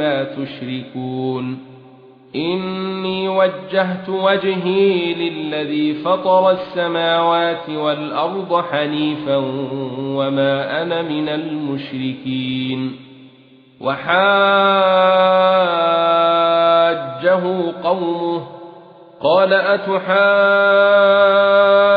مَا تشركون. إني وجهت وجهي للذي فطر السماوات والأرض حنيفا وما أنا من المشركين. وحاجه قومه. قال أتحاجون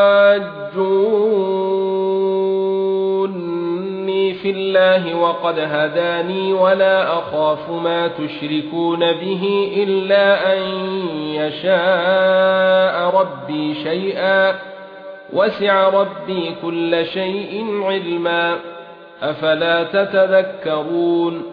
في الله وقد هداني ولا أخاف ما تشركون به إلا أن يشاء ربي شيئا وسع ربي كل شيء علما أفلا تتذكرون